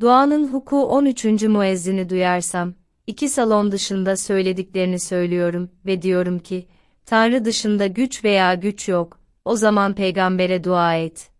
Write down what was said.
Duanın huku 13. müezzini duyarsam, iki salon dışında söylediklerini söylüyorum ve diyorum ki, Tanrı dışında güç veya güç yok, o zaman peygambere dua et.